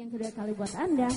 yang kedua kali buat Anda.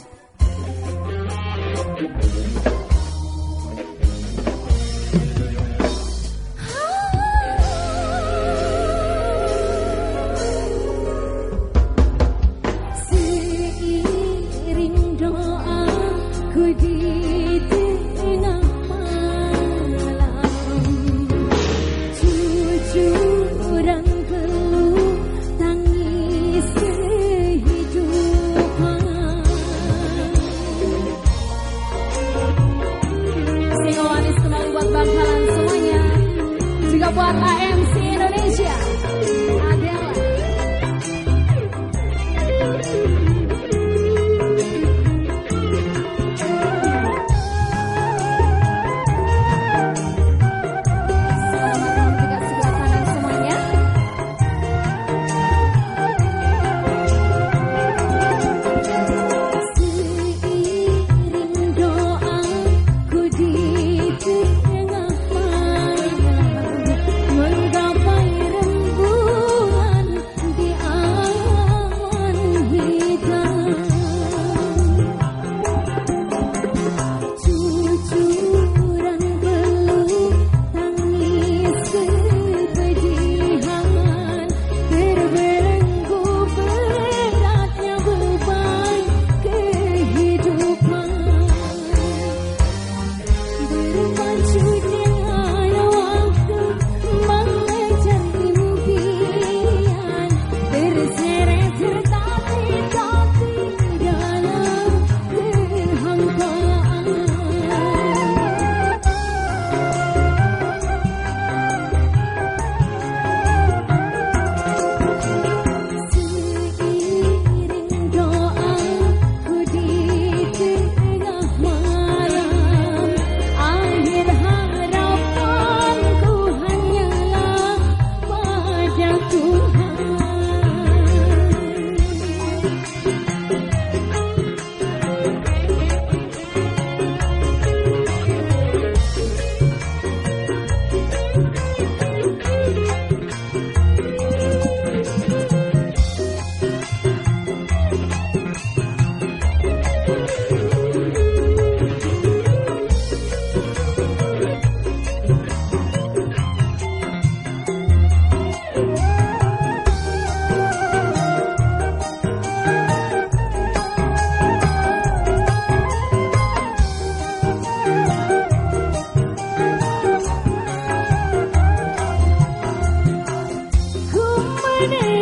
রে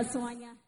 buat semuanya.